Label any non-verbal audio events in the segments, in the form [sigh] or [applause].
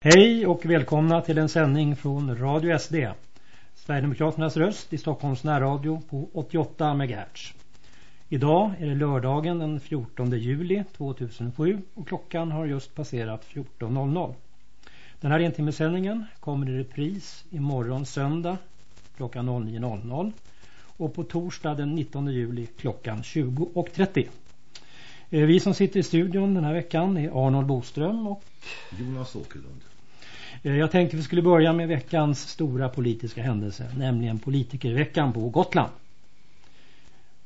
Hej och välkomna till en sändning från Radio SD. Sverigedemokraternas röst i Stockholms närradio på 88 MHz. Idag är det lördagen den 14 juli 2007 och klockan har just passerat 14.00. Den här entimmesändningen kommer i repris imorgon söndag klockan 09.00 och på torsdag den 19 juli klockan 20.30. Eh, vi som sitter i studion den här veckan är Arnold Boström och Jonas Åkerlund. Eh, jag tänkte vi skulle börja med veckans stora politiska händelse, nämligen politikerveckan på Gotland.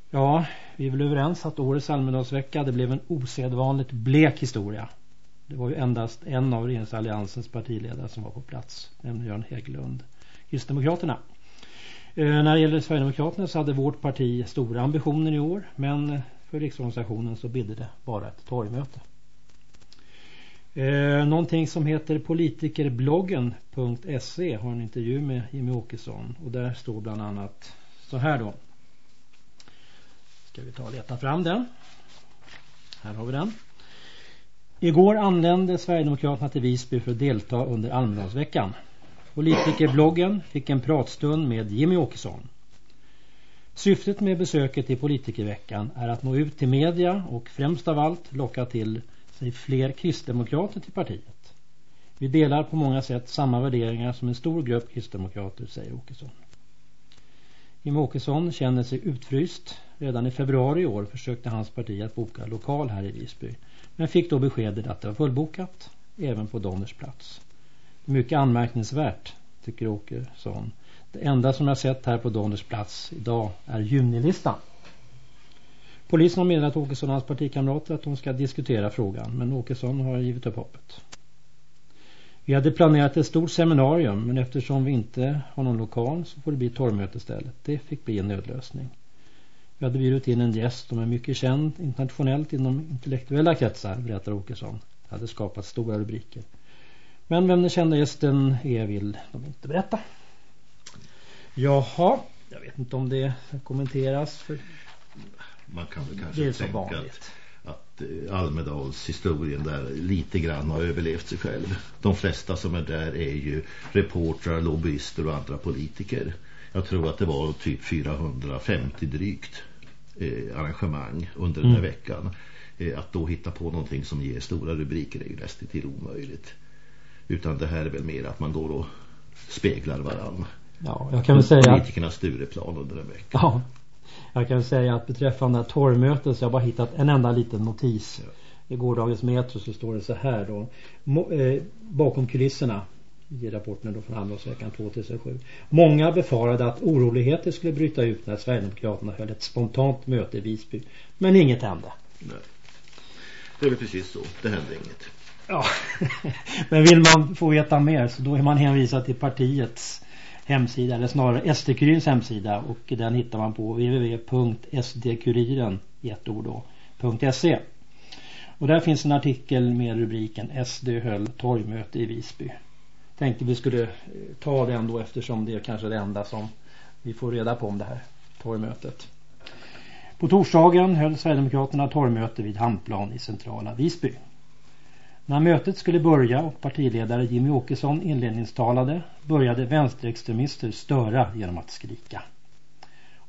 Ja, vi är väl överens att årets Almedalsvecka det blev en osedvanligt blek historia. Det var ju endast en av regeringsalliansens partiledare som var på plats, nämligen Göran Hägglund, Kristdemokraterna. Eh, när det gäller Sverigedemokraterna så hade vårt parti stora ambitioner i år, men för riksorganisationen så bidde det bara ett torgmöte. Eh, någonting som heter politikerbloggen.se har en intervju med Jimmy Åkesson och där står bland annat så här då. Ska vi ta och leta fram den. Här har vi den. Igår anlände Sverigedemokraterna till Visby för att delta under Almedalsveckan. Politikerbloggen fick en pratstund med Jimmy Åkesson. Syftet med besöket i politikerveckan är att nå ut till media och främst av allt locka till sig fler kristdemokrater till partiet. Vi delar på många sätt samma värderingar som en stor grupp kristdemokrater, säger Åkesson. Jim Åkesson känner sig utfryst. Redan i februari i år försökte hans parti att boka lokal här i Visby. Men fick då beskedet att det var fullbokat, även på Donners plats. Mycket anmärkningsvärt, tycker Åkesson. Det enda som jag sett här på Donners plats idag är junilistan. Polisen har meddelat Åkesson och hans partikamrater att de ska diskutera frågan men Åkesson har givit upp hoppet. Vi hade planerat ett stort seminarium men eftersom vi inte har någon lokal så får det bli torgmöte istället. Det fick bli en nödlösning. Vi hade bjudit in en gäst som är mycket känd internationellt inom intellektuella kretsar, berättar Åkesson. Det hade skapat stora rubriker. Men vem den kända gästen är vill de inte berätta. Jaha, jag vet inte om det kommenteras. För man kan väl kanske tänka att, att eh, Almedals historien där lite grann har överlevt sig själv. De flesta som är där är ju reportrar, lobbyister och andra politiker. Jag tror att det var typ 450 drygt eh, arrangemang under den här mm. veckan. Eh, att då hitta på någonting som ger stora rubriker är ju nästan till omöjligt. Utan det här är väl mer att man går och speglar varann. Ja, jag kan väl säga... Politikernas Stureplan under en vecka. Ja, jag kan säga att beträffande torgmötet så har jag bara hittat en enda liten notis. I gårdagens Metro så står det så här då. Eh, bakom kulisserna i rapporten då från Handelsveckan 2007. Många befarade att oroligheter skulle bryta ut när Sverigedemokraterna höll ett spontant möte i Visby. Men inget hände. Nej. Det är väl precis så. Det hände inget. Ja, [laughs] men vill man få veta mer så då är man hänvisad till partiets hemsida eller snarare SD-Kurirens hemsida och den hittar man på www.sdkuriren i ett ord då, .se. Och där finns en artikel med rubriken SD höll torgmöte i Visby. Tänkte vi skulle eh, ta den då eftersom det är kanske det enda som vi får reda på om det här torgmötet. På torsdagen höll Sverigedemokraterna torgmöte vid Hamplan i centrala Visby. När mötet skulle börja och partiledare Jimmy Åkesson inledningstalade började vänsterextremister störa genom att skrika.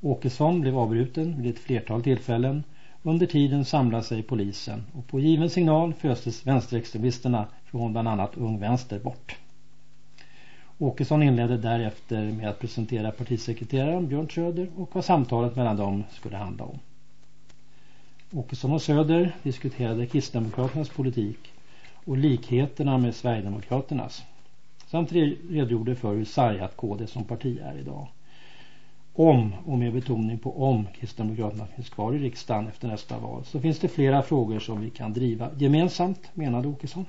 Åkesson blev avbruten vid ett flertal tillfällen. Under tiden samlade sig polisen och på given signal föstes vänsterextremisterna från bland annat Ung Vänster bort. Åkesson inledde därefter med att presentera partisekreteraren Björn Söder och vad samtalet mellan dem skulle handla om. Åkesson och Söder diskuterade Kristdemokraternas politik och likheterna med Sverigedemokraternas. Samt redogjorde för hur sargat KD som parti är idag. Om, och med betoning på om, Kristdemokraterna finns kvar i riksdagen efter nästa val så finns det flera frågor som vi kan driva gemensamt, menade Åkesson.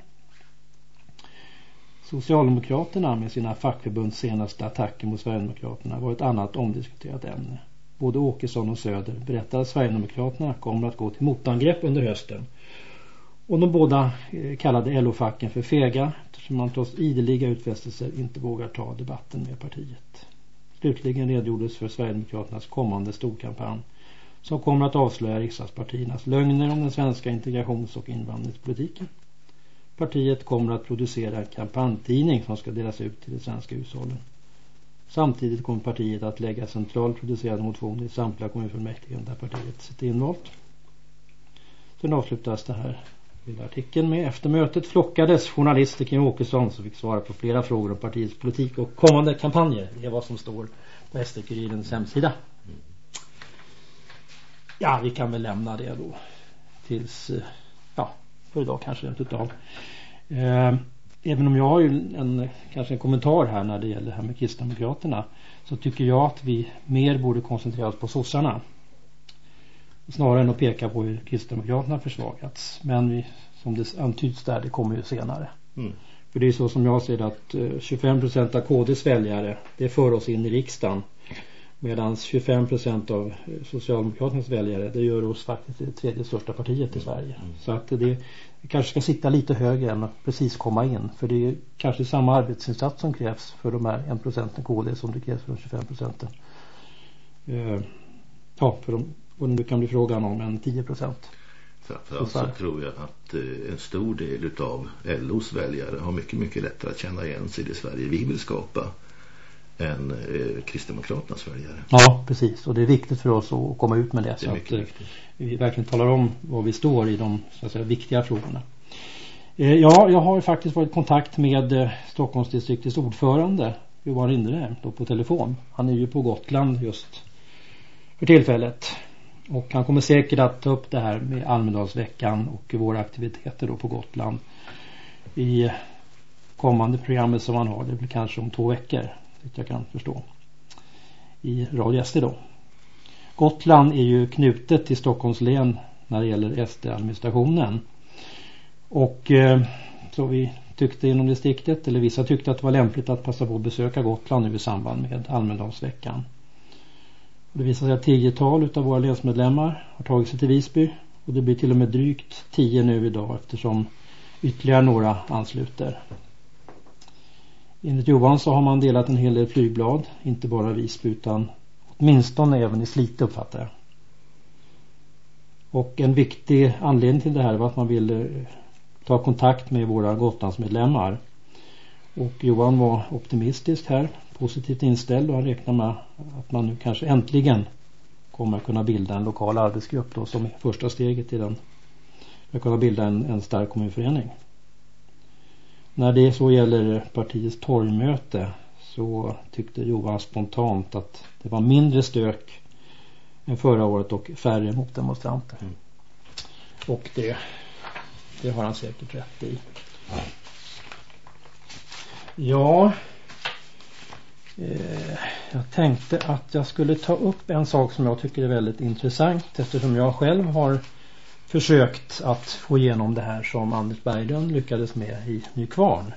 Socialdemokraterna med sina fackförbunds senaste attacker mot Sverigedemokraterna var ett annat omdiskuterat ämne. Både Åkesson och Söder berättade att Sverigedemokraterna kommer att gå till motangrepp under hösten och de båda eh, kallade LO-facken för fega eftersom man trots ideliga utfästelser inte vågar ta debatten med partiet. Slutligen redogjordes för Sverigedemokraternas kommande storkampanj som kommer att avslöja riksdagspartiernas lögner om den svenska integrations- och invandringspolitiken. partiet kommer att producera en kampanjtidning som ska delas ut till de svenska hushållen. Samtidigt kommer partiet att lägga centralt producerade motioner i samtliga kommunfullmäktige där partiet sitter invalt. Sen avslutas det här lilla artikeln med efter mötet flockades journalister kring Åkesson som fick svara på flera frågor om partiets politik och kommande kampanjer. Det är vad som står på SD-Kurirens hemsida. Ja, vi kan väl lämna det då tills, eh, ja, för idag kanske rent utav. Eh, även om jag har ju en, kanske en kommentar här när det gäller det här med Kristdemokraterna så tycker jag att vi mer borde koncentrera oss på sossarna. Snarare än att peka på hur Kristdemokraterna försvagats. Men vi, som det antyds där, det kommer ju senare. Mm. För det är så som jag ser det att 25 av KDs väljare, det för oss in i riksdagen. Medan 25% av Socialdemokraternas väljare, det gör oss faktiskt det tredje största partiet i Sverige. Mm. Så att det, kanske ska sitta lite högre än att precis komma in. För det är kanske samma arbetsinsats som krävs för de här 1 procenten KD som det krävs för de 25 procenten. Eh, ja, för de, det nu kan bli frågan om, en 10 procent. Framförallt så tror jag att eh, en stor del av LOs väljare har mycket, mycket lättare att känna igen sig i det Sverige vi vill skapa än eh, Kristdemokraternas väljare. Ja, precis. Och det är viktigt för oss att komma ut med det. det så att eh, vi verkligen talar om var vi står i de så att säga, viktiga frågorna. Eh, ja, jag har faktiskt varit i kontakt med eh, Stockholmsdistriktets ordförande Johan Rindre på telefon. Han är ju på Gotland just för tillfället. Och han kommer säkert att ta upp det här med Almedalsveckan och våra aktiviteter då på Gotland i kommande programmet som han har. Det blir kanske om två veckor, vilket jag kan förstå. I Radio SD då. Gotland är ju knutet till Stockholms län när det gäller SD-administrationen. Och eh, så vi tyckte inom distriktet, eller vissa tyckte att det var lämpligt att passa på att besöka Gotland nu i samband med Almedalsveckan. Det visar sig att tiotal av våra länsmedlemmar har tagit sig till Visby och det blir till och med drygt tio nu idag eftersom ytterligare några ansluter. Enligt Johan så har man delat en hel del flygblad, inte bara Visby utan åtminstone även i Slite uppfattar jag. Och en viktig anledning till det här var att man ville ta kontakt med våra Gotlandsmedlemmar. Och Johan var optimistisk här positivt inställd och han räknar med att man nu kanske äntligen kommer att kunna bilda en lokal arbetsgrupp då som är första steget i den att kunna bilda en, en stark kommunförening. När det så gäller partiets torgmöte så tyckte Johan spontant att det var mindre stök än förra året och färre motdemonstranter. Mm. Och det, det har han säkert rätt i. Ja, Eh, jag tänkte att jag skulle ta upp en sak som jag tycker är väldigt intressant eftersom jag själv har försökt att få igenom det här som Anders Berglund lyckades med i Nykvarn.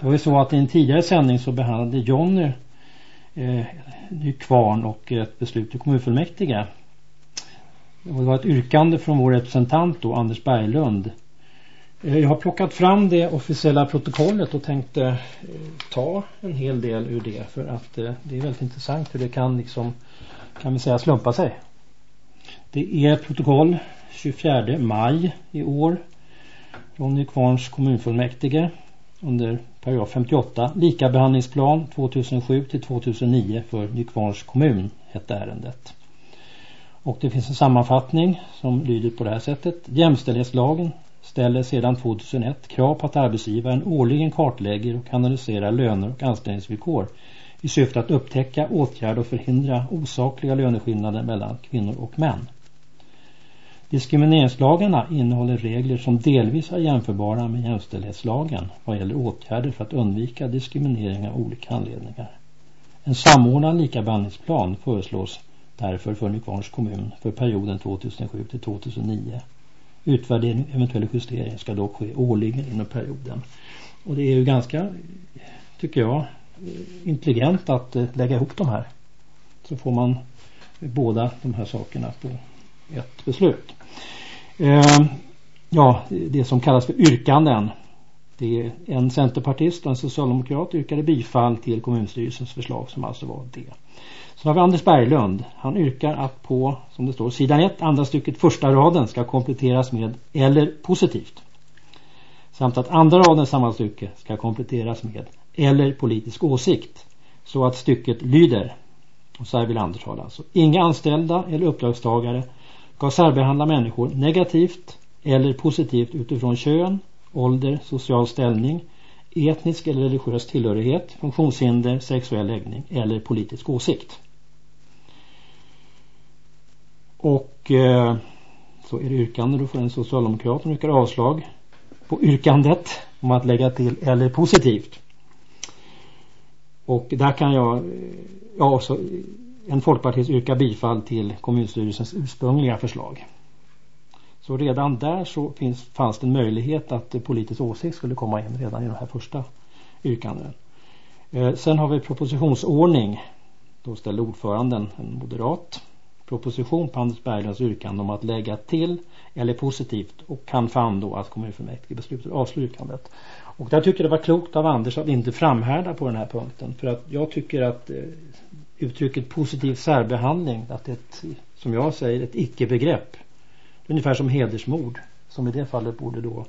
Det var ju så att i en tidigare sändning så behandlade Jonny eh, Nykvarn och ett beslut i kommunfullmäktige. Det var ett yrkande från vår representant då, Anders Berglund Eh, jag har plockat fram det officiella protokollet och tänkte eh, ta en hel del ur det för att eh, det är väldigt intressant hur det kan liksom kan vi säga slumpa sig. Det är protokoll 24 maj i år från Nykvarns kommunfullmäktige under paragraf 58 likabehandlingsplan 2007 till 2009 för Nykvarns kommun hette ärendet. Och det finns en sammanfattning som lyder på det här sättet. Jämställdhetslagen ställer sedan 2001 krav på att arbetsgivaren årligen kartlägger och analyserar löner och anställningsvillkor i syfte att upptäcka, åtgärda och förhindra osakliga löneskillnader mellan kvinnor och män. Diskrimineringslagarna innehåller regler som delvis är jämförbara med jämställdhetslagen vad gäller åtgärder för att undvika diskriminering av olika anledningar. En samordnad likabehandlingsplan föreslås därför för Nykvarns kommun för perioden 2007 till 2009. Utvärdering och eventuell justering ska dock ske årligen inom perioden. Och det är ju ganska, tycker jag, intelligent att eh, lägga ihop de här. Så får man båda de här sakerna på ett beslut. Eh, ja, det som kallas för yrkanden. Det är en centerpartist och en socialdemokrat yrkade bifall till kommunstyrelsens förslag som alltså var det. Så har vi Anders Berglund. Han yrkar att på, som det står, sidan 1, andra stycket, första raden ska kompletteras med eller positivt. samt att andra raden samma stycke ska kompletteras med eller politisk åsikt så att stycket lyder och så här vill Anders ha det alltså. Inga anställda eller uppdragstagare ska särbehandla människor negativt eller positivt utifrån kön, ålder, social ställning, etnisk eller religiös tillhörighet, funktionshinder, sexuell läggning eller politisk åsikt. Och eh, så är det yrkande då för en socialdemokrat som yrkar avslag på yrkandet om att lägga till eller positivt. Och där kan jag, eh, ja så en folkpartist yrka bifall till kommunstyrelsens ursprungliga förslag. Så redan där så finns, fanns det en möjlighet att eh, politisk åsikt skulle komma in redan i de här första yrkandena. Eh, sen har vi propositionsordning. Då ställde ordföranden, en moderat, proposition på Anders Berglunds yrkande om att lägga till eller positivt och kan fann då att kommunfullmäktige beslutade avslå yrkandet. Och där tycker jag det var klokt av Anders att inte framhärda på den här punkten för att jag tycker att eh, uttrycket positiv särbehandling att det är ett, som jag säger ett icke-begrepp ungefär som hedersmord som i det fallet borde då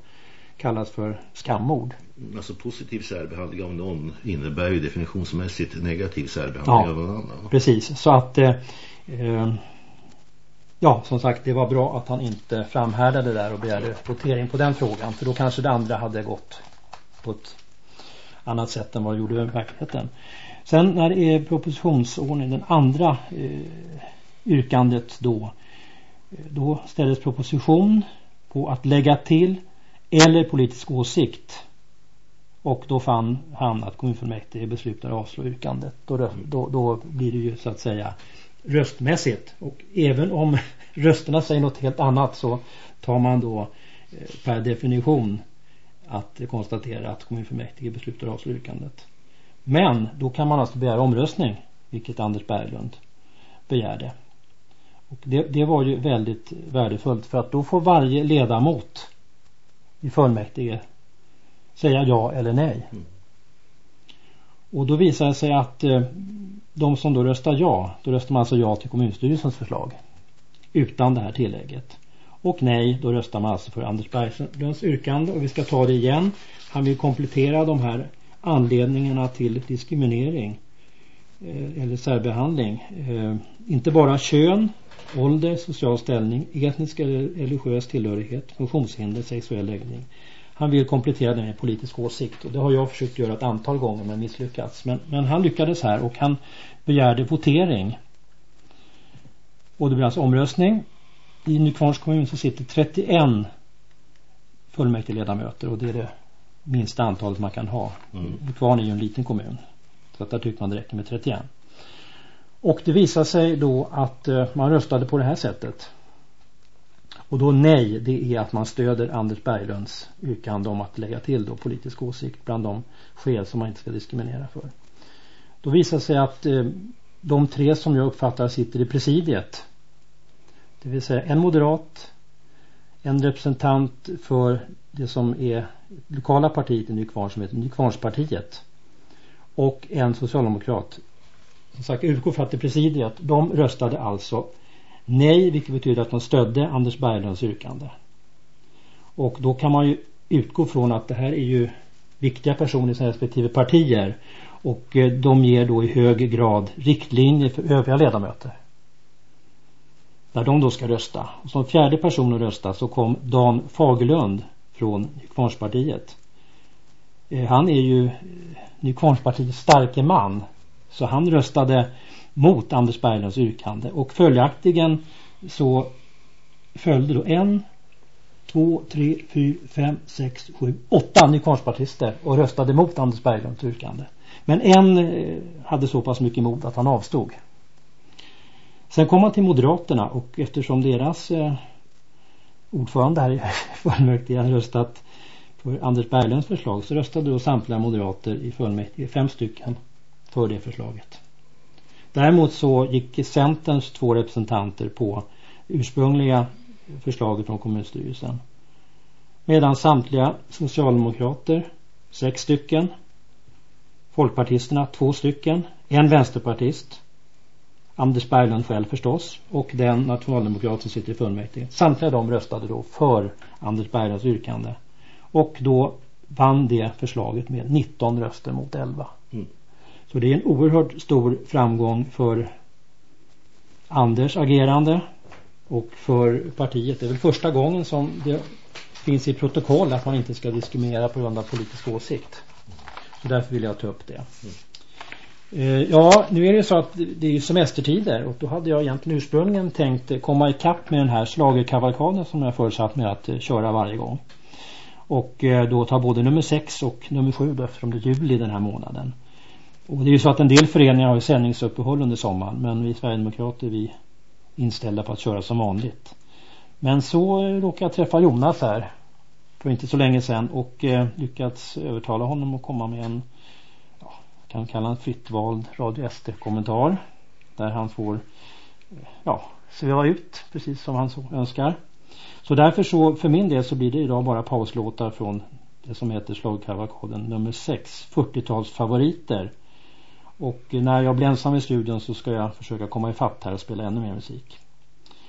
kallas för skammord. Alltså positiv särbehandling av någon innebär ju definitionsmässigt negativ särbehandling ja, av någon annan. Precis, så att eh, eh, ja, som sagt det var bra att han inte framhärdade där och begärde votering på den frågan för då kanske det andra hade gått på ett annat sätt än vad det gjorde i verkligheten. Sen när det är propositionsordning, den andra eh, yrkandet då då ställdes proposition på att lägga till eller politisk åsikt och då fann han att kommunfullmäktige beslutade avslå yrkandet. Då, då, då blir det ju så att säga röstmässigt. Och även om [laughs] rösterna säger något helt annat så tar man då eh, per definition att konstatera att kommunfullmäktige beslutar avslå yrkandet. Men då kan man alltså begära omröstning, vilket Anders Berglund begärde. Och det, det var ju väldigt värdefullt för att då får varje ledamot i fullmäktige säga ja eller nej. Mm. Och då visar det sig att eh, de som då röstar ja, då röstar man alltså ja till kommunstyrelsens förslag. Utan det här tillägget. Och nej, då röstar man alltså för Anders Berglunds yrkande och vi ska ta det igen. Han vill komplettera de här anledningarna till diskriminering eller särbehandling. Eh, inte bara kön, ålder, social ställning, etnisk eller religiös tillhörighet, funktionshinder, sexuell läggning. Han vill komplettera det med politisk åsikt och det har jag försökt göra ett antal gånger men misslyckats. Men, men han lyckades här och han begärde votering. Och det blir alltså omröstning. I Nykvarns kommun så sitter 31 fullmäktigeledamöter och det är det minsta antalet man kan ha. Mm. Nykvarn är ju en liten kommun. Så att där tyckte man det räcker med 31. Och det visar sig då att eh, man röstade på det här sättet. Och då nej, det är att man stöder Anders Berglunds yrkande om att lägga till då politisk åsikt bland de skäl som man inte ska diskriminera för. Då visar det sig att eh, de tre som jag uppfattar sitter i presidiet. Det vill säga en moderat, en representant för det som är lokala partiet i Nykvarn som heter Nykvarnspartiet och en socialdemokrat. Som sagt utgår för att det presidiet. De röstade alltså nej vilket betyder att de stödde Anders Berglunds yrkande. Och då kan man ju utgå från att det här är ju viktiga personer i sina respektive partier. Och eh, de ger då i hög grad riktlinjer för övriga ledamöter. Där de då ska rösta. Och som fjärde person att rösta så kom Dan Fagerlund från kvarnspartiet. Eh, han är ju eh, Nykvarnspartiets starke man. Så han röstade mot Anders Berglunds yrkande och följaktligen så följde då en, två, tre, fyra, fem, sex, sju, åtta Nykvarnspartister och röstade mot Anders Berglunds yrkande. Men en eh, hade så pass mycket mod att han avstod. Sen kom han till Moderaterna och eftersom deras ordförande här i [laughs] fullmäktige hade röstat för Anders Berglunds förslag så röstade då samtliga moderater i fullmäktige, fem stycken, för det förslaget. Däremot så gick Centerns två representanter på ursprungliga förslaget från kommunstyrelsen. Medan samtliga socialdemokrater, sex stycken, folkpartisterna, två stycken, en vänsterpartist Anders Berglund själv förstås och den nationaldemokrat som sitter i fullmäktige. Samtliga de röstade då för Anders Berglunds yrkande. Och då vann det förslaget med 19 röster mot 11. Mm. Så det är en oerhört stor framgång för Anders agerande och för partiet. Det är väl första gången som det finns i protokoll att man inte ska diskriminera på grund av politisk åsikt. Så därför vill jag ta upp det. Mm. Eh, ja, nu är det så att det är semestertider och då hade jag egentligen ursprungligen tänkt komma ikapp med den här slagerkavalkaden som jag förutsatt mig att eh, köra varje gång. Och eh, då tar både nummer 6 och nummer 7 då, eftersom det är juli den här månaden. Och det är ju så att en del föreningar har ju sändningsuppehåll under sommaren men vi Sverigedemokrater vi inställda på att köra som vanligt. Men så eh, råkade jag träffa Jonas här för inte så länge sedan och eh, lyckats övertala honom att komma med en ja, kan kalla en fritt vald Radio SD-kommentar där han får eh, ja, sväva ut precis som han så önskar. Så därför så för min del så blir det idag bara pauslåtar från det som heter slagkavalkaden nummer 6 40-tals favoriter och när jag blir ensam i studion så ska jag försöka komma ifatt här och spela ännu mer musik.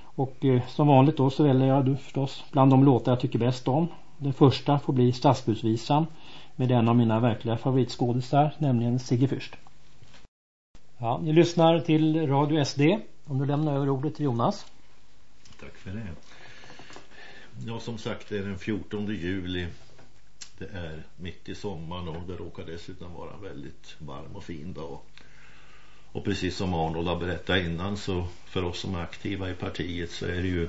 Och eh, som vanligt då så väljer jag då förstås bland de låtar jag tycker bäst om. Den första får bli Stadsbusvisan med en av mina verkliga favoritskådisar, nämligen Sigge Fürst. Ja, ni lyssnar till Radio SD. Om du lämnar över ordet till Jonas. Tack för det. Ja, som sagt, det är den 14 juli det är mitt i sommaren och det råkar dessutom vara en väldigt varm och fin dag. Och precis som Arnold har berättat innan så för oss som är aktiva i partiet så är det ju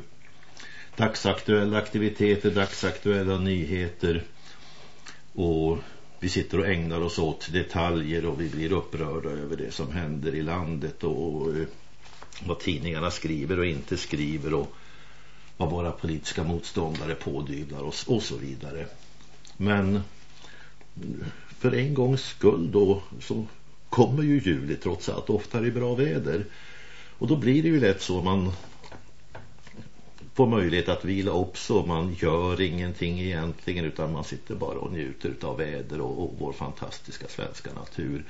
dagsaktuella aktiviteter, dagsaktuella nyheter och vi sitter och ägnar oss åt detaljer och vi blir upprörda över det som händer i landet och eh, vad tidningarna skriver och inte skriver och vad våra politiska motståndare pådyvlar oss och så vidare. Men för en gångs skull då så kommer ju juli trots allt ofta i bra väder. Och då blir det ju lätt så man får möjlighet att vila upp så man gör ingenting egentligen utan man sitter bara och njuter av väder och, och vår fantastiska svenska natur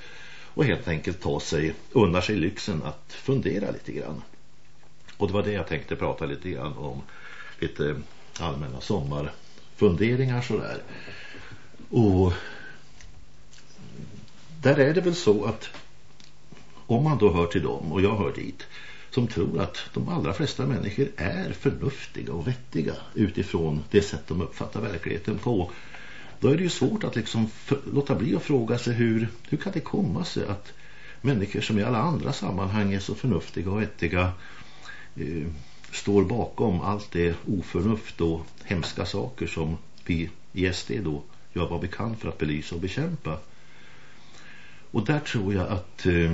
och helt enkelt ta sig, unnar sig lyxen att fundera lite grann. Och det var det jag tänkte prata lite grann om lite allmänna sommarfunderingar sådär. Och där är det väl så att om man då hör till dem, och jag hör dit, som tror att de allra flesta människor är förnuftiga och vettiga utifrån det sätt de uppfattar verkligheten på. Då är det ju svårt att liksom låta bli att fråga sig hur, hur kan det komma sig att människor som i alla andra sammanhang är så förnuftiga och vettiga eh, står bakom allt det oförnuft och hemska saker som vi i SD då gör vad vi kan för att belysa och bekämpa. Och där tror jag att eh,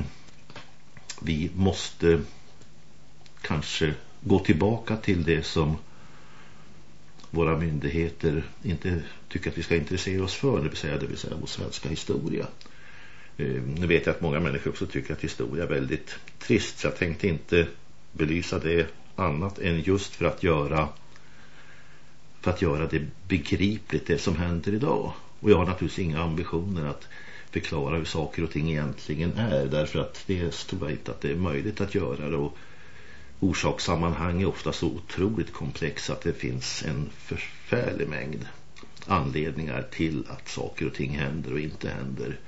vi måste kanske gå tillbaka till det som våra myndigheter inte tycker att vi ska intressera oss för, det vill säga, det vill säga vår svenska historia. Eh, nu vet jag att många människor också tycker att historia är väldigt trist så jag tänkte inte belysa det annat än just för att göra för att göra det begripligt det som händer idag. Och jag har naturligtvis inga ambitioner att förklara hur saker och ting egentligen är därför att det tror jag inte att det är möjligt att göra det och orsakssammanhang är ofta så otroligt komplexa att det finns en förfärlig mängd anledningar till att saker och ting händer och inte händer.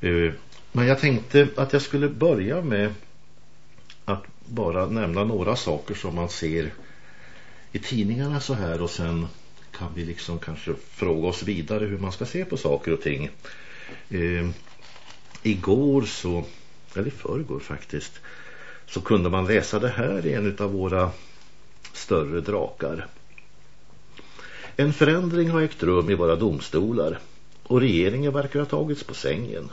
Eh, men jag tänkte att jag skulle börja med att bara nämna några saker som man ser i tidningarna så här och sen kan vi liksom kanske fråga oss vidare hur man ska se på saker och ting. Eh, igår så, eller i förrgår faktiskt, så kunde man läsa det här i en av våra större drakar. En förändring har ägt rum i våra domstolar och regeringen verkar ha tagits på sängen.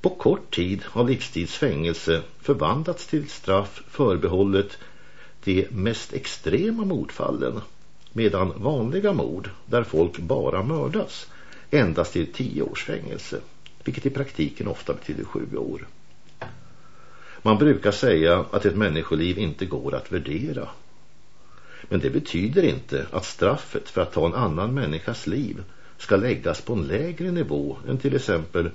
På kort tid har livstidsfängelse förvandlats till straff förbehållet de mest extrema mordfallen medan vanliga mord där folk bara mördas endast till tio års fängelse vilket i praktiken ofta betyder sju år. Man brukar säga att ett människoliv inte går att värdera. Men det betyder inte att straffet för att ta en annan människas liv ska läggas på en lägre nivå än till exempel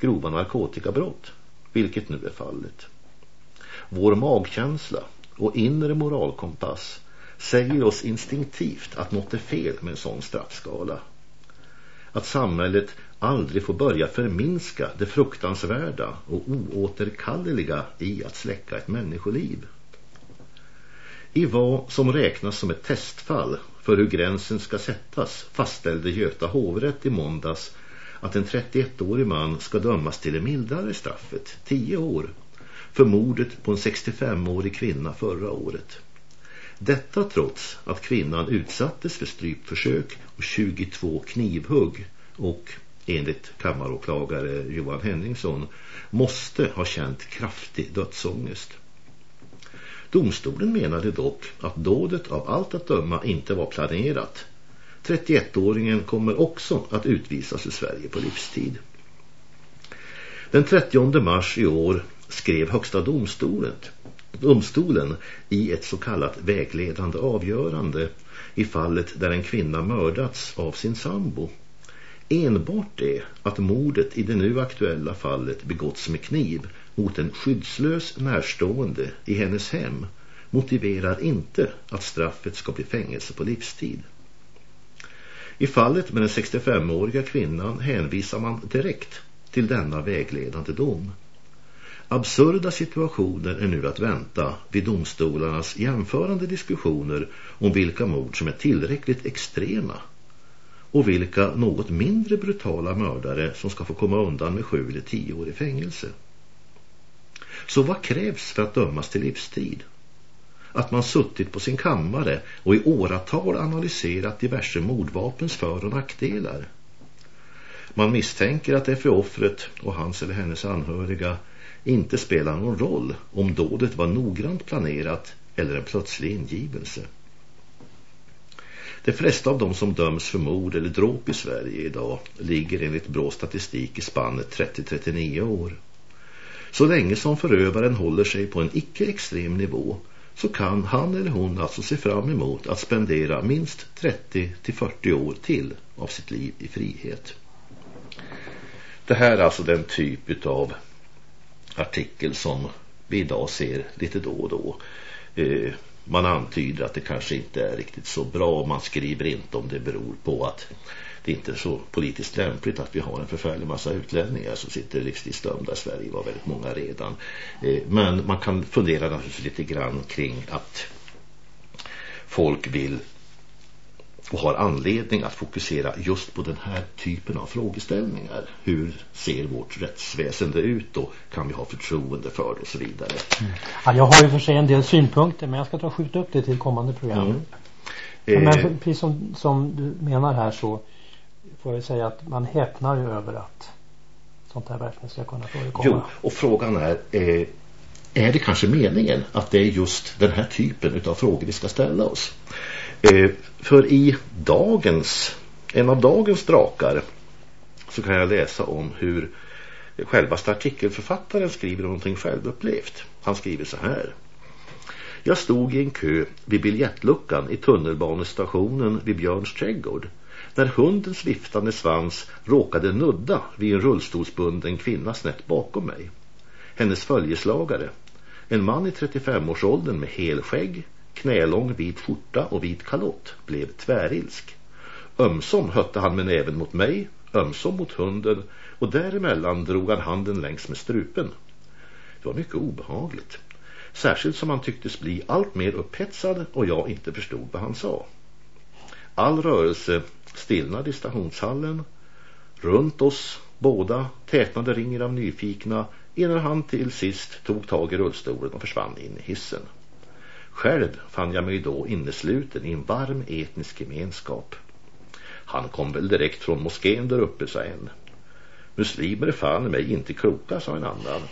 grova narkotikabrott, vilket nu är fallet. Vår magkänsla och inre moralkompass säger oss instinktivt att något är fel med en sån straffskala. Att samhället aldrig får börja förminska det fruktansvärda och oåterkalleliga i att släcka ett människoliv. I vad som räknas som ett testfall för hur gränsen ska sättas fastställde Göta hovrätt i måndags att en 31-årig man ska dömas till det mildare straffet, 10 år, för mordet på en 65-årig kvinna förra året. Detta trots att kvinnan utsattes för strypförsök och 22 knivhugg och enligt kammaråklagare Johan Henningsson måste ha känt kraftig dödsångest. Domstolen menade dock att dådet av allt att döma inte var planerat. 31-åringen kommer också att utvisas i Sverige på livstid. Den 30 mars i år skrev högsta domstolen, domstolen i ett så kallat vägledande avgörande i fallet där en kvinna mördats av sin sambo. Enbart det att mordet i det nu aktuella fallet begåtts med kniv mot en skyddslös närstående i hennes hem motiverar inte att straffet ska bli fängelse på livstid. I fallet med den 65-åriga kvinnan hänvisar man direkt till denna vägledande dom. Absurda situationer är nu att vänta vid domstolarnas jämförande diskussioner om vilka mord som är tillräckligt extrema och vilka något mindre brutala mördare som ska få komma undan med sju eller tio år i fängelse. Så vad krävs för att dömas till livstid? Att man suttit på sin kammare och i åratal analyserat diverse mordvapens för- och nackdelar. Man misstänker att det för offret och hans eller hennes anhöriga inte spelar någon roll om dådet var noggrant planerat eller en plötslig ingivelse. De flesta av de som döms för mord eller dråp i Sverige idag ligger enligt brå statistik i spannet 30-39 år. Så länge som förövaren håller sig på en icke-extrem nivå så kan han eller hon alltså se fram emot att spendera minst 30-40 år till av sitt liv i frihet. Det här är alltså den typ av artikel som vi idag ser lite då och då. Eh, man antyder att det kanske inte är riktigt så bra. Man skriver inte om det beror på att det inte är så politiskt lämpligt att vi har en förfärlig massa utlänningar som sitter livstidsdömda i Sverige. var väldigt många redan. Eh, men man kan fundera naturligtvis lite grann kring att folk vill och har anledning att fokusera just på den här typen av frågeställningar. Hur ser vårt rättsväsende ut och kan vi ha förtroende för det och så vidare. Mm. Ja, jag har ju för sig en del synpunkter men jag ska ta och skjuta upp det till kommande program. Mm. Men eh. precis som, som du menar här så får jag säga att man häpnar ju över att sånt här verkligen ska kunna förekomma. Jo, och frågan är, eh, är det kanske meningen att det är just den här typen av frågor vi ska ställa oss? Eh, för i dagens, en av dagens drakar så kan jag läsa om hur självaste artikelförfattaren skriver någonting självupplevt. Han skriver så här. Jag stod i en kö vid biljettluckan i tunnelbanestationen vid Björns trädgård när hundens viftande svans råkade nudda vid en rullstolsbunden kvinna snett bakom mig. Hennes följeslagare, en man i 35-årsåldern med helskägg, knälång vit skjorta och vit kalott, blev tvärilsk. Ömsom hötte han med näven mot mig, ömsom mot hunden och däremellan drog han handen längs med strupen. Det var mycket obehagligt. Särskilt som han tycktes bli allt mer upphetsad och jag inte förstod vad han sa. All rörelse stillnade i stationshallen. Runt oss båda tätnade ringer av nyfikna innan han till sist tog tag i rullstolen och försvann in i hissen. Själv fann jag mig då innesluten i en varm etnisk gemenskap. Han kom väl direkt från moskén där uppe, sa en. Muslimer är mig inte kloka, sa en annan.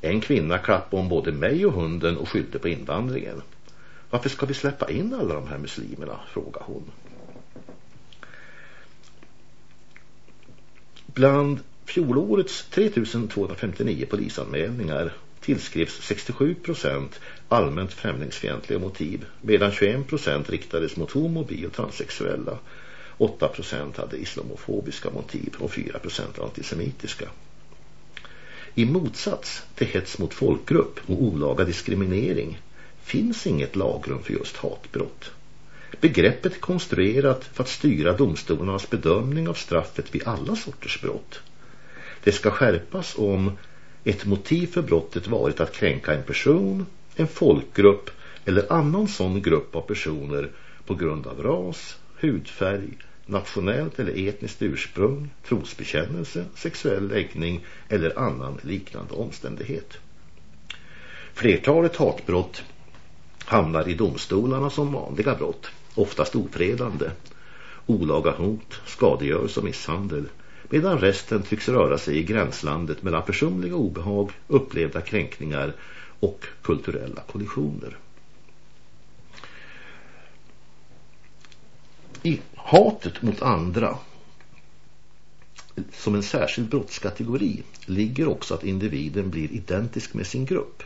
En kvinna klappade om både mig och hunden och skyllde på invandringen. Varför ska vi släppa in alla de här muslimerna, frågade hon. Bland fjolårets 3259 polisanmälningar tillskrevs 67 procent allmänt främlingsfientliga motiv medan 21 procent riktades mot homo-, bi- och transsexuella. 8 procent hade islamofobiska motiv och 4 procent antisemitiska. I motsats till hets mot folkgrupp och olaga diskriminering finns inget lagrum för just hatbrott. Begreppet är konstruerat för att styra domstolarnas bedömning av straffet vid alla sorters brott. Det ska skärpas om ett motiv för brottet varit att kränka en person, en folkgrupp eller annan sån grupp av personer på grund av ras, hudfärg, nationellt eller etniskt ursprung, trosbekännelse, sexuell läggning eller annan liknande omständighet. Flertalet hatbrott hamnar i domstolarna som vanliga brott, oftast ofredande, olaga hot, skadegörelse och misshandel, medan resten tycks röra sig i gränslandet mellan personliga obehag, upplevda kränkningar och kulturella kollisioner. I hatet mot andra som en särskild brottskategori ligger också att individen blir identisk med sin grupp,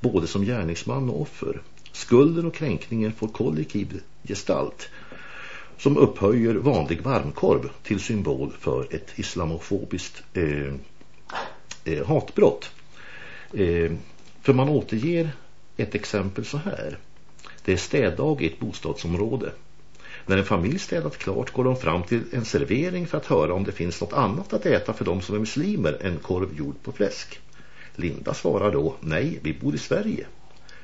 både som gärningsman och offer. Skulden och kränkningen får kollektiv gestalt som upphöjer vanlig varmkorv till symbol för ett islamofobiskt eh, eh, hatbrott. Eh, för man återger ett exempel så här. Det är städdag i ett bostadsområde. När en familj städat klart går de fram till en servering för att höra om det finns något annat att äta för de som är muslimer än korv gjord på fläsk. Linda svarar då, nej, vi bor i Sverige.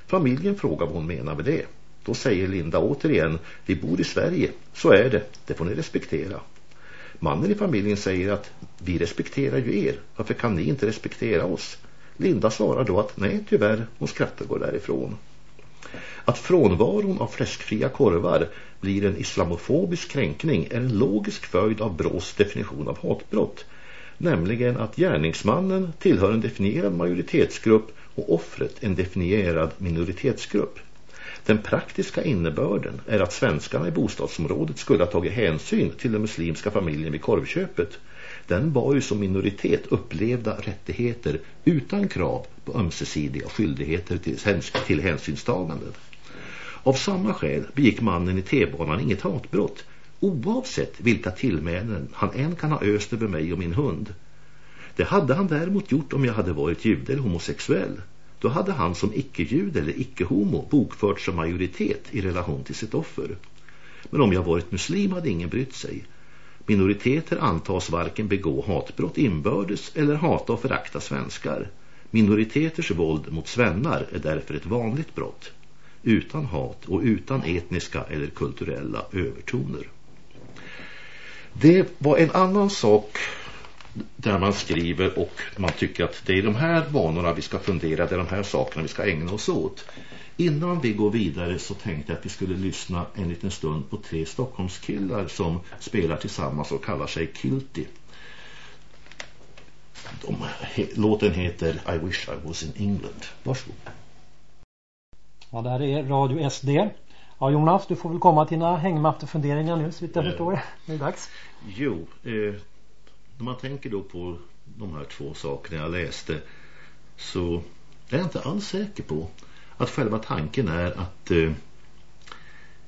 Familjen frågar vad hon menar med det. Då säger Linda återigen, vi bor i Sverige, så är det, det får ni respektera. Mannen i familjen säger att vi respekterar ju er, varför kan ni inte respektera oss? Linda svarar då att nej tyvärr, hon skrattar och går därifrån. Att frånvaron av fläskfria korvar blir en islamofobisk kränkning är en logisk följd av Brås definition av hatbrott. Nämligen att gärningsmannen tillhör en definierad majoritetsgrupp och offret en definierad minoritetsgrupp. Den praktiska innebörden är att svenskarna i bostadsområdet skulle ha tagit hänsyn till den muslimska familjen vid korvköpet. Den var ju som minoritet upplevda rättigheter utan krav på ömsesidiga skyldigheter till, hänsynstagande. hänsynstaganden. Av samma skäl begick mannen i T-banan inget hatbrott, oavsett vilka tillmälen han än kan ha öst över mig och min hund. Det hade han däremot gjort om jag hade varit jude eller homosexuell. Då hade han som icke-jude eller icke-homo bokfört som majoritet i relation till sitt offer. Men om jag varit muslim hade ingen brytt sig. Minoriteter antas varken begå hatbrott inbördes eller hata och förakta svenskar. Minoriteters våld mot svennar är därför ett vanligt brott utan hat och utan etniska eller kulturella övertoner. Det var en annan sak där man skriver och man tycker att det är de här banorna vi ska fundera, det är de här sakerna vi ska ägna oss åt. Innan vi går vidare så tänkte jag att vi skulle lyssna en liten stund på tre Stockholmskillar som spelar tillsammans och kallar sig Kilty. De, he, låten heter I wish I was in England. Varsågod. Ja, där är Radio SD. Ja, Jonas, du får väl komma till dina hängmattefunderingar nu, så vitt jag mm. förstår. Det är dags. Jo, eh, när man tänker då på de här två sakerna jag läste så är jag inte alls säker på att själva tanken är att eh,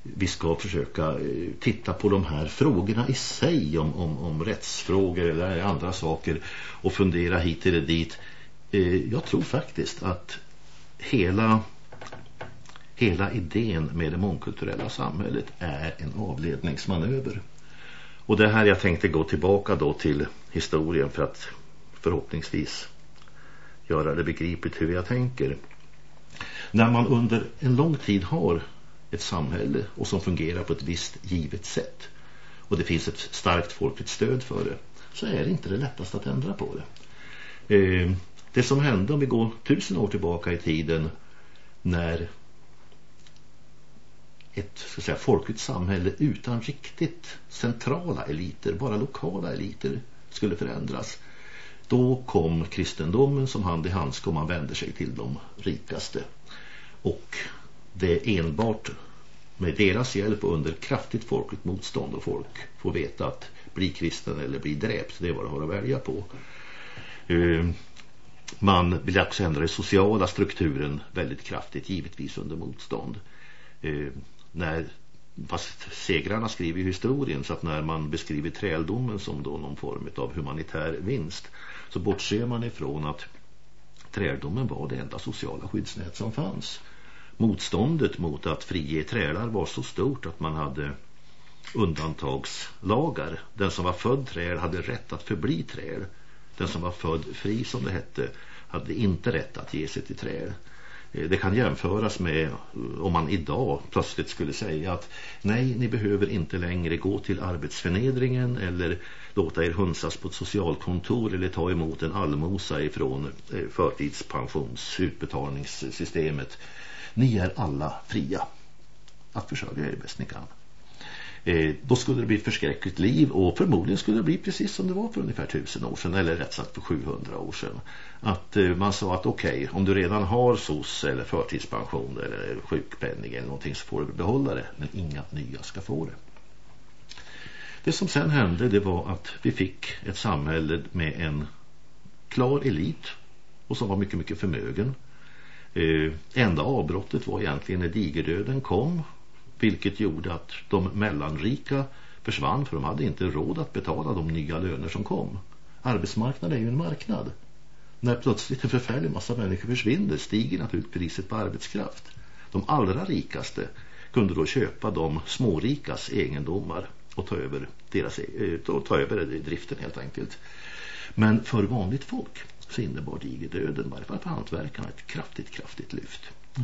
vi ska försöka eh, titta på de här frågorna i sig om, om, om rättsfrågor eller andra saker och fundera hit eller dit. Eh, jag tror faktiskt att hela Hela idén med det mångkulturella samhället är en avledningsmanöver. Och det här jag tänkte gå tillbaka då till historien för att förhoppningsvis göra det begripligt hur jag tänker. När man under en lång tid har ett samhälle och som fungerar på ett visst givet sätt och det finns ett starkt folkligt stöd för det så är det inte det lättaste att ändra på det. Eh, det som hände om vi går tusen år tillbaka i tiden när ett ska säga, folkligt samhälle utan riktigt centrala eliter, bara lokala eliter skulle förändras. Då kom kristendomen som hand i handske och man vände sig till de rikaste. Och det är enbart med deras hjälp och under kraftigt folkligt motstånd och folk får veta att bli kristen eller bli dräpt, det är vad de har att välja på. Eh, man vill också ändra den sociala strukturen väldigt kraftigt, givetvis under motstånd. Eh, när fast segrarna skriver historien så att när man beskriver träldomen som då någon form av humanitär vinst så bortser man ifrån att träldomen var det enda sociala skyddsnät som fanns. motståndet mot att frige trälar var så stort att man hade undantagslagar. Den som var född träl hade rätt att förbli träl. Den som var född fri som det hette hade inte rätt att ge sig till träl. Eh, det kan jämföras med eh, om man idag plötsligt skulle säga att nej, ni behöver inte längre gå till arbetsförnedringen eller låta er hunsas på ett socialkontor eller ta emot en allmosa ifrån eh, förtidspensionsutbetalningssystemet. Ni är alla fria att försörja er bäst ni kan. Eh, då skulle det bli ett förskräckligt liv och förmodligen skulle det bli precis som det var för ungefär tusen år sedan eller rätt sagt för 700 år sedan. Att eh, man sa att okej, okay, om du redan har SOS eller förtidspension eller sjukpenning eller någonting så får du behålla det men inga nya ska få det. Det som sen hände det var att vi fick ett samhälle med en klar elit och som var mycket mycket förmögen. Eh, enda avbrottet var egentligen när digerdöden kom vilket gjorde att de mellanrika försvann för de hade inte råd att betala de nya löner som kom. Arbetsmarknaden är ju en marknad. När plötsligt en förfärlig massa människor försvinner stiger naturligtvis priset på arbetskraft. De allra rikaste kunde då köpa de smårikas egendomar och ta över, deras, e- eh, och ta över driften helt enkelt. Men för vanligt folk så innebar digerdöden, i varje fall för hantverkarna, ett kraftigt, kraftigt lyft.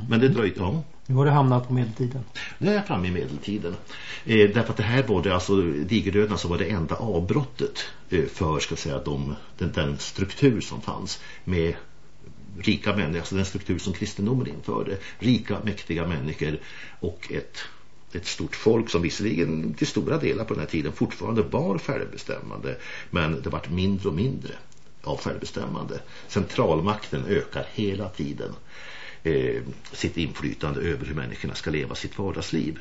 Men det dröjde, ja. Nu har det hamnat på medeltiden. Nu är jag framme i medeltiden. Eh, därför att det här var det, alltså digerdöden så var det enda avbrottet eh, för ska säga, de, den, den struktur som fanns med rika människor, alltså den struktur som kristendomen införde. Rika, mäktiga människor och ett, ett stort folk som visserligen till stora delar på den här tiden fortfarande var självbestämmande men det vart mindre och mindre av självbestämmande. Centralmakten ökar hela tiden eh, sitt inflytande över hur människorna ska leva sitt vardagsliv.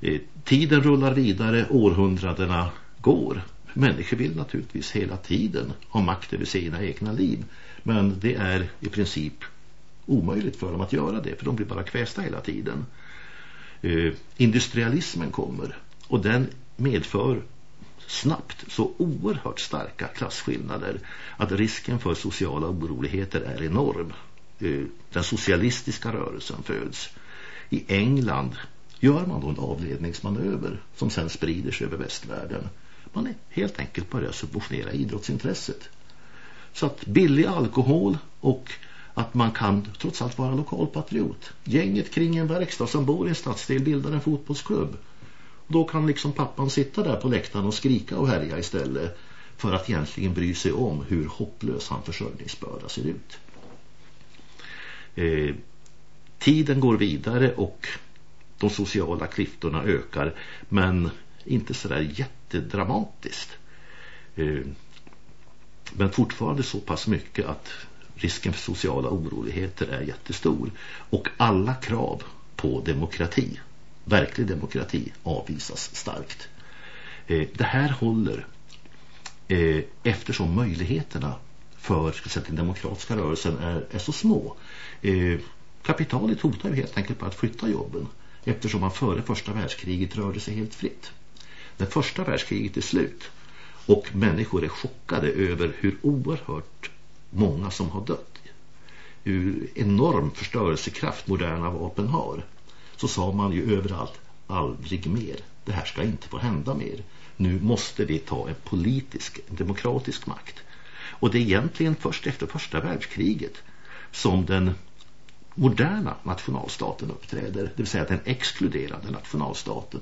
Eh, tiden rullar vidare, århundradena går. Människor vill naturligtvis hela tiden ha makt över sina egna liv. Men det är i princip omöjligt för dem att göra det för de blir bara kvästa hela tiden. Eh, industrialismen kommer och den medför snabbt så oerhört starka klasskillnader att risken för sociala oroligheter är enorm. Eh, den socialistiska rörelsen föds. I England gör man då en avledningsmanöver som sen sprider sig över västvärlden. Man är helt enkelt börjar subventionera idrottsintresset. Så att billig alkohol och att man kan trots allt vara lokalpatriot. Gänget kring en verkstad som bor i en stadsdel bildar en fotbollsklubb. Då kan liksom pappan sitta där på läktaren och skrika och härja istället för att egentligen bry sig om hur hopplös hans försörjningsbörda ser ut. Eh, tiden går vidare och de sociala klyftorna ökar men inte sådär jättedramatiskt. Eh, men fortfarande så pass mycket att risken för sociala oroligheter är jättestor. Och alla krav på demokrati, verklig demokrati, avvisas starkt. Eh, det här håller eh, eftersom möjligheterna för ska säga, den demokratiska rörelsen är, är så små. Eh, kapitalet hotar ju helt enkelt på att flytta jobben eftersom man före första världskriget rörde sig helt fritt. När första världskriget är slut och människor är chockade över hur oerhört många som har dött hur enorm förstörelsekraft moderna vapen har så sa man ju överallt aldrig mer, det här ska inte få hända mer nu måste vi ta en politisk, en demokratisk makt och det är egentligen först efter första världskriget som den moderna nationalstaten uppträder, det vill säga den exkluderande nationalstaten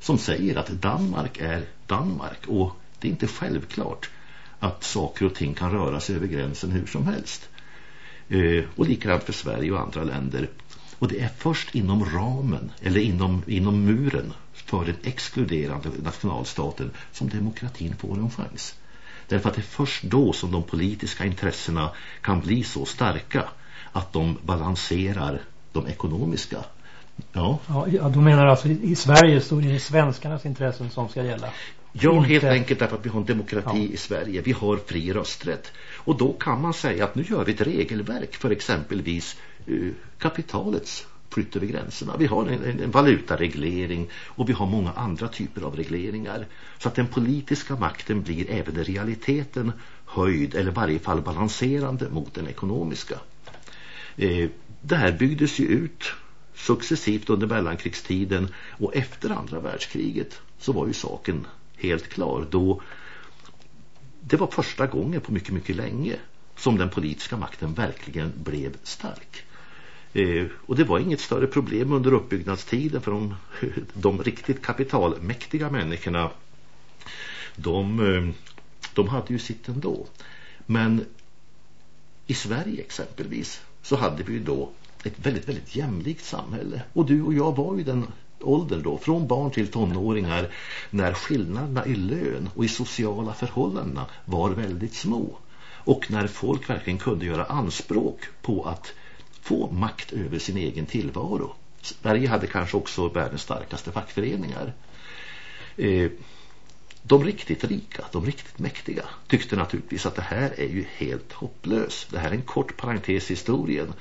som säger att Danmark är Danmark och det är inte självklart att saker och ting kan röra sig över gränsen hur som helst. Eh, och likadant för Sverige och andra länder. Och det är först inom ramen eller inom, inom muren för den exkluderande nationalstaten som demokratin får en chans. Därför att det är först då som de politiska intressena kan bli så starka att de balanserar de ekonomiska. Ja, ja du menar alltså i Sverige så är det svenskarnas intressen som ska gälla? Ja, Inte... helt enkelt därför att vi har en demokrati ja. i Sverige. Vi har fri rösträtt. Och då kan man säga att nu gör vi ett regelverk för exempelvis uh, kapitalets flytt över gränserna. Vi har en, en, valutareglering och vi har många andra typer av regleringar. Så att den politiska makten blir även i realiteten höjd eller i varje fall balanserande mot den ekonomiska. Eh, det här byggdes ju ut successivt under mellankrigstiden och efter andra världskriget så var ju saken helt klar. Då det var första gången på mycket, mycket länge som den politiska makten verkligen blev stark. Eh, och det var inget större problem under uppbyggnadstiden för de, [laughs] de riktigt kapitalmäktiga människorna de, eh, de hade ju sitt ändå. Men i Sverige exempelvis så hade vi ju då ett väldigt, väldigt jämlikt samhälle. Och du och jag var ju den åldern, då, från barn till tonåringar, när skillnaderna i lön och i sociala förhållandena var väldigt små. Och när folk verkligen kunde göra anspråk på att få makt över sin egen tillvaro. Sverige hade kanske också världens starkaste fackföreningar. Eh, de riktigt rika, de riktigt mäktiga tyckte naturligtvis att det här är ju helt hopplöst. Det här är en kort parentes i historien.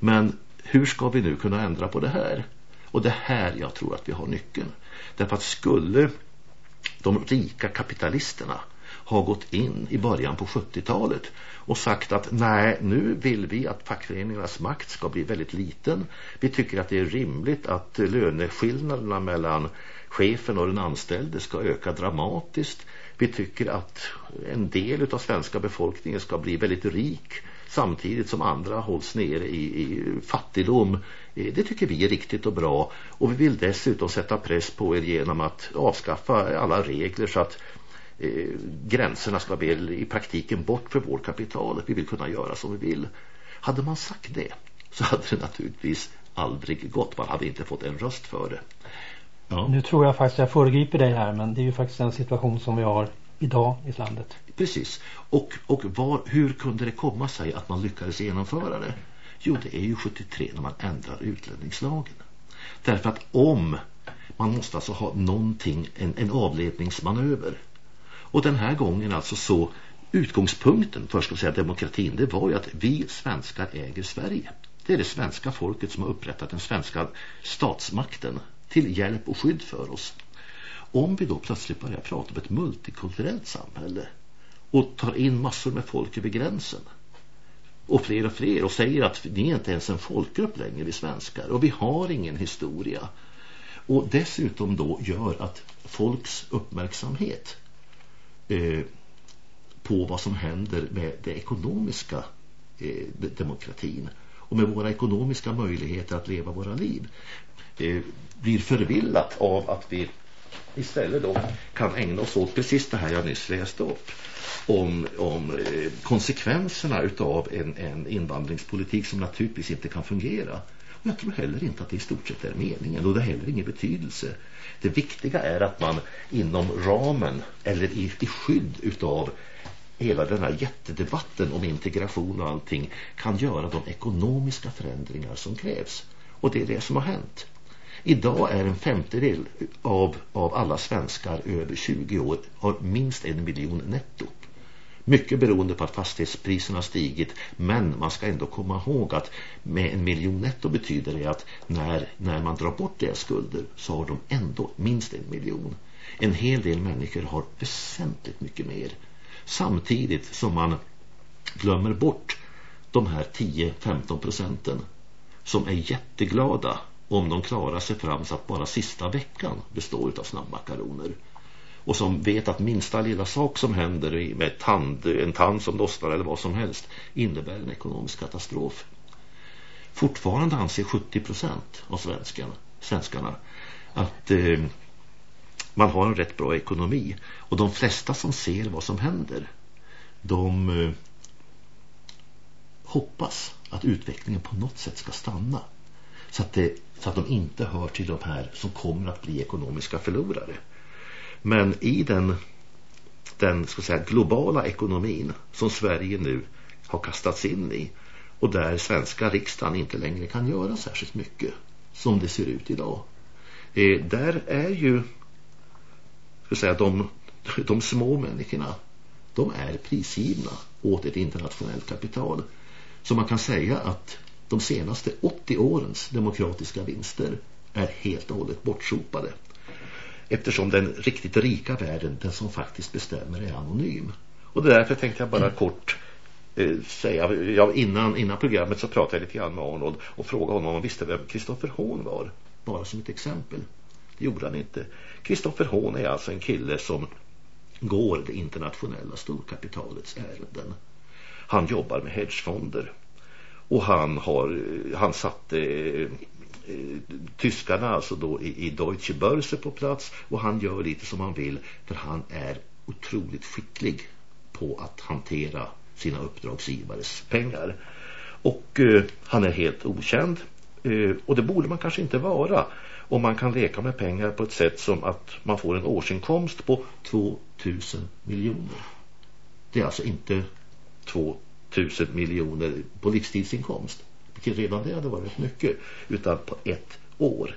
Men hur ska vi nu kunna ändra på det här? Och det här jag tror att vi har nyckeln. Därför att skulle de rika kapitalisterna har gått in i början på 70-talet och sagt att nej, nu vill vi att fackföreningarnas makt ska bli väldigt liten. Vi tycker att det är rimligt att löneskillnaderna mellan chefen och den anställde ska öka dramatiskt. Vi tycker att en del av svenska befolkningen ska bli väldigt rik samtidigt som andra hålls nere i, i fattigdom. Eh, det tycker vi är riktigt och bra och vi vill dessutom sätta press på er genom att avskaffa alla regler så att eh, gränserna ska bli i praktiken bort för vårt kapital. Vi vill kunna göra som vi vill. Hade man sagt det så hade det naturligtvis aldrig gått. Man hade inte fått en röst för det. Ja. Nu tror jag faktiskt jag föregriper dig här men det är ju faktiskt en situation som vi har idag i landet. Precis. Och, och var, hur kunde det komma sig att man lyckades genomföra det? Jo, det är ju 73 när man ändrar utlänningslagen. Därför att om man måste alltså ha någonting, en, en avledningsmanöver. Och den här gången alltså så utgångspunkten för ska säga demokratin det var ju att vi svenskar äger Sverige. Det är det svenska folket som har upprättat den svenska statsmakten till hjälp och skydd för oss. Om vi då plötsligt börjar prata om ett multikulturellt samhälle och tar in massor med folk över gränsen och fler och fler och säger att ni är inte ens en folkgrupp längre, vi svenskar och vi har ingen historia och dessutom då gör att folks uppmärksamhet Eh, på vad som händer med det ekonomiska eh, demokratin och med våra ekonomiska möjligheter att leva våra liv eh, blir förvillat av att vi istället då kan ägna oss åt precis det här jag nyss läste upp om, om eh, konsekvenserna utav en, en invandringspolitik som naturligtvis inte kan fungera. Och jag tror heller inte att det i stort sett är meningen och det har heller ingen betydelse. Det viktiga är att man inom ramen eller i, i skydd utav hela den här jättedebatten om integration och allting kan göra de ekonomiska förändringar som krävs. Och det är det som har hänt. Idag är en femtedel av, av alla svenskar över 20 år har minst en miljon netto. Mycket beroende på att fastighetspriserna har stigit men man ska ändå komma ihåg att med en miljon netto betyder det att när, när man drar bort deras skulder så har de ändå minst en miljon. En hel del människor har väsentligt mycket mer. Samtidigt som man glömmer bort de här 10-15 procenten som är jätteglada om de klarar sig fram så att bara sista veckan består av snabbmakaroner. Och som vet att minsta lilla sak som händer med tand, en tand som lossnar eller vad som helst innebär en ekonomisk katastrof. Fortfarande anser 70% av svenskarna, svenskarna att eh, man har en rätt bra ekonomi. Och de flesta som ser vad som händer de eh, hoppas att utvecklingen på något sätt ska stanna. Så att, det, så att de inte hör till de här som kommer att bli ekonomiska förlorare. Men i den, den ska säga, globala ekonomin som Sverige nu har kastats in i och där svenska riksdagen inte längre kan göra särskilt mycket som det ser ut idag. Eh, där är ju ska säga, de, de små människorna de är prisgivna åt ett internationellt kapital. Så man kan säga att de senaste 80 årens demokratiska vinster är helt och hållet bortsopade. Eftersom den riktigt rika världen, den som faktiskt bestämmer, är anonym. Och därför tänkte jag bara kort eh, säga, ja, innan, innan programmet så pratade jag lite grann med Arnold och frågade honom om han visste vem Kristoffer Hån var. Bara som ett exempel. Det gjorde han inte. Kristoffer Hån är alltså en kille som går det internationella storkapitalets ärenden. Han jobbar med hedgefonder. Och han har han satte eh, Eh, tyskarna alltså då i, i Deutsche Börse på plats och han gör lite som han vill för han är otroligt skicklig på att hantera sina uppdragsgivares pengar. Och eh, han är helt okänd eh, och det borde man kanske inte vara om man kan leka med pengar på ett sätt som att man får en årsinkomst på 2000 miljoner. Det är alltså inte 2000 miljoner på livstidsinkomst mycket redan det hade varit mycket. Utan på ett år.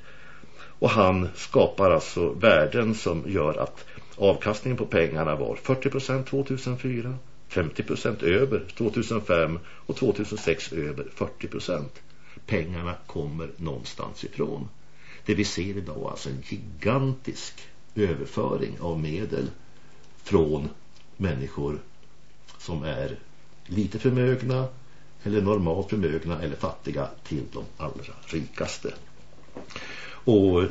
Och han skapar alltså värden som gör att avkastningen på pengarna var 40% 2004, 50% över 2005 och 2006 över 40%. Pengarna kommer någonstans ifrån. Det vi ser idag är alltså en gigantisk överföring av medel från människor som är lite förmögna eller normalt förmögna eller fattiga till de allra rikaste. Och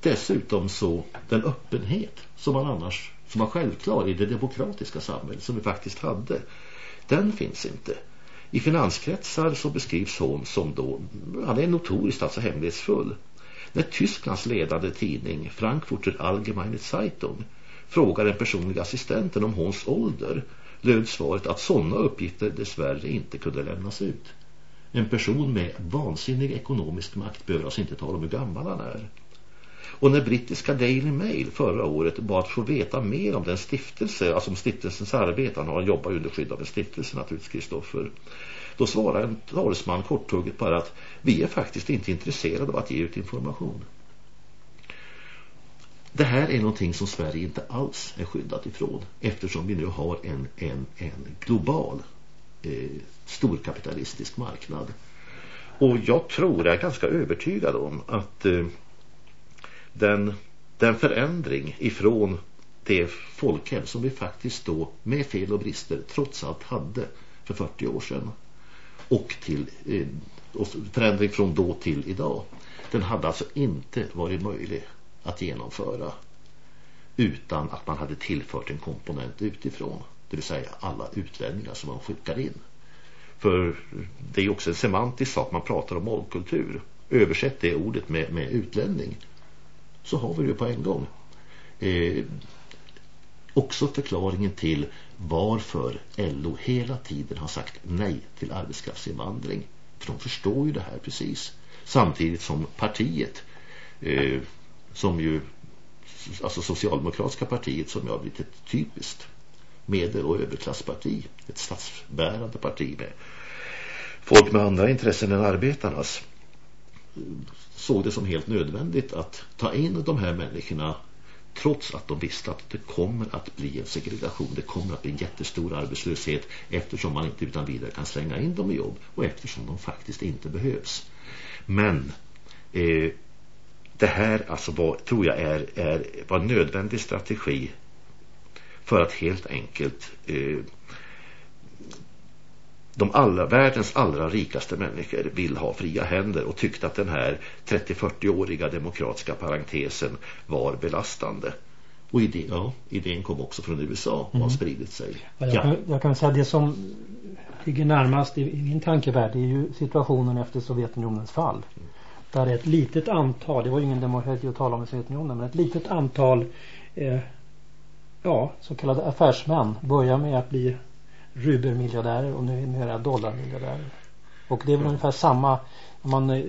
dessutom så den öppenhet som man annars som var självklar i det demokratiska samhället som vi faktiskt hade den finns inte. I finanskretsar så beskrivs hon som då, han är notoriskt alltså hemlighetsfull. När Tysklands ledande tidning Frankfurter Allgemeine Zeitung frågar den personliga assistenten om hons ålder löd svaret att sådana uppgifter dessvärre inte kunde lämnas ut. En person med vansinnig ekonomisk makt behöver alltså inte tala om hur gammal han är. Och när brittiska Daily Mail förra året bad att få veta mer om den stiftelse, alltså om stiftelsens arbete, han har jobbat under skydd av en stiftelse naturligtvis, Kristoffer. Då svarar en talesman korthugget bara att vi är faktiskt inte intresserade av att ge ut information. Det här är någonting som Sverige inte alls är skyddat ifrån eftersom vi nu har en, en, en global eh, storkapitalistisk marknad. Och jag tror, jag är ganska övertygad om att eh, den, den förändring ifrån det folkhem som vi faktiskt då med fel och brister trots allt hade för 40 år sedan och till eh, och förändring från då till idag den hade alltså inte varit möjlig att genomföra utan att man hade tillfört en komponent utifrån. Det vill säga alla utlänningar som man skickar in. För det är också en semantisk sak, man pratar om målkultur. Översätt det ordet med, med utlänning så har vi det på en gång. Eh, också förklaringen till varför LO hela tiden har sagt nej till arbetskraftsinvandring. För de förstår ju det här precis. Samtidigt som partiet eh, som ju alltså socialdemokratiska partiet som har blivit ett typiskt medel- och överklassparti. Ett statsbärande parti med folk med andra intressen än arbetarnas såg det som helt nödvändigt att ta in de här människorna trots att de visste att det kommer att bli en segregation, det kommer att bli en jättestor arbetslöshet eftersom man inte utan vidare kan slänga in dem i jobb och eftersom de faktiskt inte behövs. Men eh, det här alltså var, tror jag är, är, var en nödvändig strategi för att helt enkelt eh, de allra, världens allra rikaste människor vill ha fria händer och tyckte att den här 30-40-åriga demokratiska parentesen var belastande. Och idén, ja, idén kom också från USA och mm. har spridit sig. Ja, jag, kan, jag kan säga att det som ligger närmast i, i min tankevärld är ju situationen efter Sovjetunionens fall. Mm. Där ett litet antal, det var ingen demokrati att tala om i Sovjetunionen, men ett litet antal eh, ja, så kallade affärsmän börjar med att bli Rubermiljardärer och numera dollarmiljardärer. Och det är väl ungefär samma när, man, eh,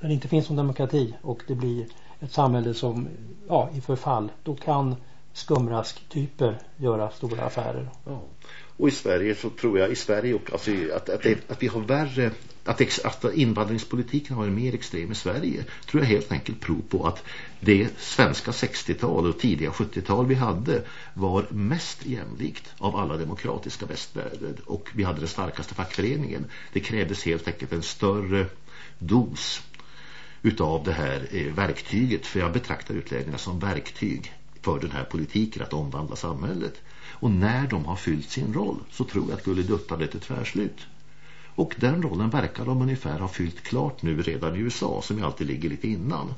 när det inte finns någon demokrati och det blir ett samhälle som ja, i förfall. Då kan skumrasktyper göra stora affärer. Ja. Och i Sverige så tror jag i Sverige och, alltså, att, att, det, att vi har värre att, att invandringspolitiken har varit mer extrem i Sverige tror jag helt enkelt prov på att det svenska 60-tal och tidiga 70-tal vi hade var mest jämlikt av alla demokratiska västvärlden och vi hade den starkaste fackföreningen. Det krävdes helt enkelt en större dos utav det här eh, verktyget för jag betraktar utlänningarna som verktyg för den här politiken att omvandla samhället. Och när de har fyllt sin roll så tror jag att Gulleduttan är tvärslut. Och den rollen verkar de ungefär ha fyllt klart nu redan i USA som ju alltid ligger lite innan.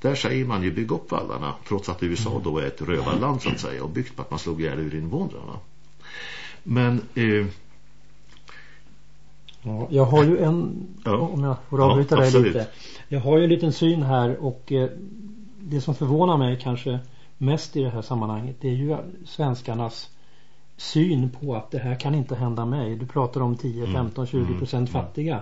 Där säger man ju bygga upp vallarna trots att USA då är ett rövarland så att säga och byggt på att man slog ihjäl ur invånarna. Men... Eh, ja, jag har ju en, ja, om jag får avbryta ja, dig lite. Jag har ju en liten syn här och eh, det som förvånar mig kanske mest i det här sammanhanget det är ju svenskarnas syn på att det här kan inte hända mig. Du pratar om 10, 15, 20 procent mm. fattiga.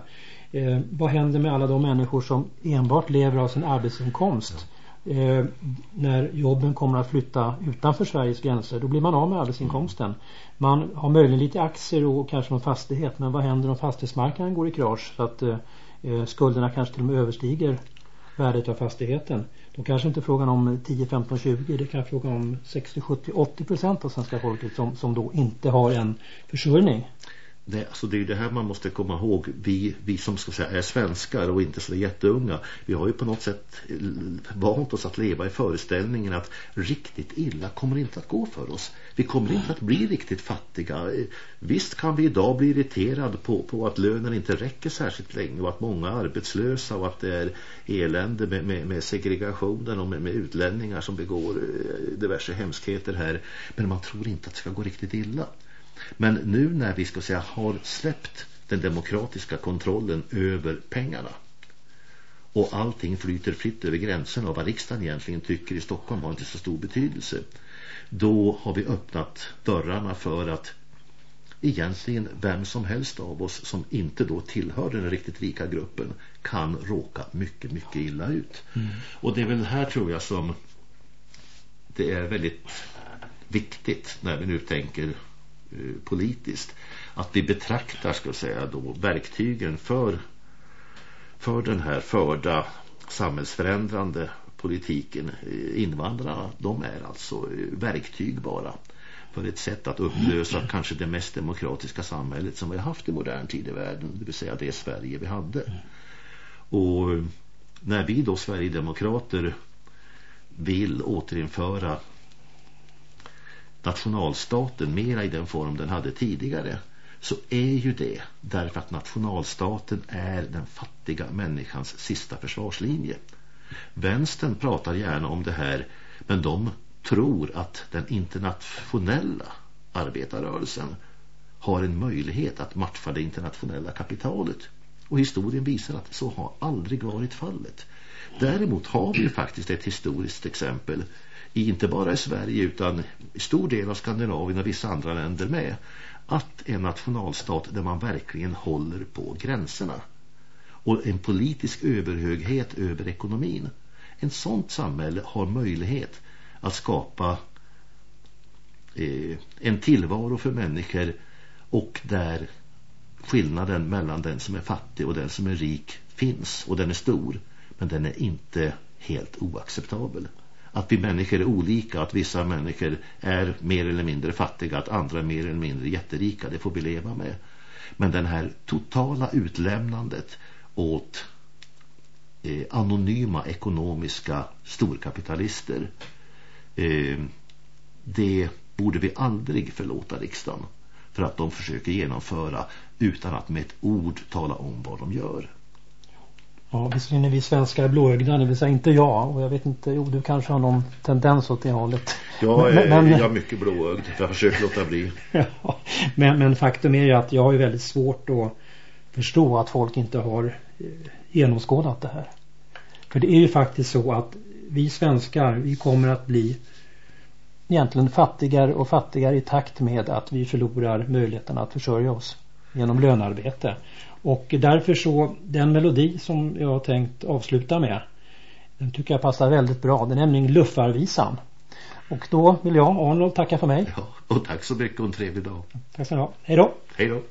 Eh, vad händer med alla de människor som enbart lever av sin arbetsinkomst? Eh, när jobben kommer att flytta utanför Sveriges gränser då blir man av med arbetsinkomsten. Man har möjligen lite aktier och kanske någon fastighet men vad händer om fastighetsmarknaden går i krasch så att eh, eh skulderna kanske till och med överstiger värdet av fastigheten. Då kanske inte frågan om 10, 15, 20 det kan fråga om 60, 70, 80 procent av svenska folket som, som då inte har en försörjning. Nej, alltså det är det här man måste komma ihåg. Vi, vi som ska säga är svenskar och inte så jätteunga. Vi har ju på något sätt vant oss att leva i föreställningen att riktigt illa kommer inte att gå för oss. Vi kommer inte att bli riktigt fattiga. Visst kan vi idag bli irriterade på, på att lönen inte räcker särskilt länge och att många är arbetslösa och att det är elände med, med, med segregationen och med, med utlänningar som begår eh, diverse hemskheter här. Men man tror inte att det ska gå riktigt illa. Men nu när vi ska säga har släppt den demokratiska kontrollen över pengarna och allting flyter fritt över gränserna och vad riksdagen egentligen tycker i Stockholm har inte så stor betydelse då har vi öppnat dörrarna för att egentligen vem som helst av oss som inte då tillhör den riktigt rika gruppen kan råka mycket, mycket illa ut. Mm. Och det är väl här tror jag som det är väldigt viktigt när vi nu tänker Eh, politiskt att vi betraktar ska säga då verktygen för för den här förda samhällsförändrande politiken eh, invandrarna de är alltså eh, verktyg bara för ett sätt att upplösa kanske det mest demokratiska samhället som vi har haft i modern tid i världen det vill säga det Sverige vi hade. Och när vi då Sverigedemokrater vill återinföra nationalstaten mera i den form den hade tidigare så är ju det därför att nationalstaten är den fattiga människans sista försvarslinje. Vänstern pratar gärna om det här men de tror att den internationella arbetarrörelsen har en möjlighet att matcha det internationella kapitalet. Och historien visar att så har aldrig varit fallet. Däremot har vi ju faktiskt ett historiskt exempel inte bara i Sverige utan i stor del av Skandinavien och vissa andra länder med att en nationalstat där man verkligen håller på gränserna och en politisk överhöghet över ekonomin. En sånt samhälle har möjlighet att skapa eh, en tillvaro för människor och där skillnaden mellan den som är fattig och den som är rik finns och den är stor men den är inte helt oacceptabel att vi människor är olika, att vissa människor är mer eller mindre fattiga, att andra är mer eller mindre jätterika, det får vi leva med. Men den här totala utlämnandet åt eh, anonyma ekonomiska storkapitalister eh, det borde vi aldrig förlåta riksdagen för att de försöker genomföra utan att med ett ord tala om vad de gör. Ja, visserligen är vi svenskar blåögda, det vill säga inte jag. Och jag vet inte, jo du kanske har någon tendens åt det hållet. Jag är, men, jag är mycket blåögd, jag försöker låta bli. [laughs] ja, men, men faktum är ju att jag har ju väldigt svårt att förstå att folk inte har eh, genomskådat det här. För det är ju faktiskt så att vi svenskar, vi kommer att bli egentligen fattigare och fattigare i takt med att vi förlorar möjligheten att försörja oss genom lönarbete. Och därför så, den melodi som jag har tänkt avsluta med den tycker jag passar väldigt bra. Det är nämligen Luffarvisan. Och då vill jag, Arnold, tacka för mig. Ja, och tack så mycket och en trevlig dag. Tack så mycket. Hej då. Hej då.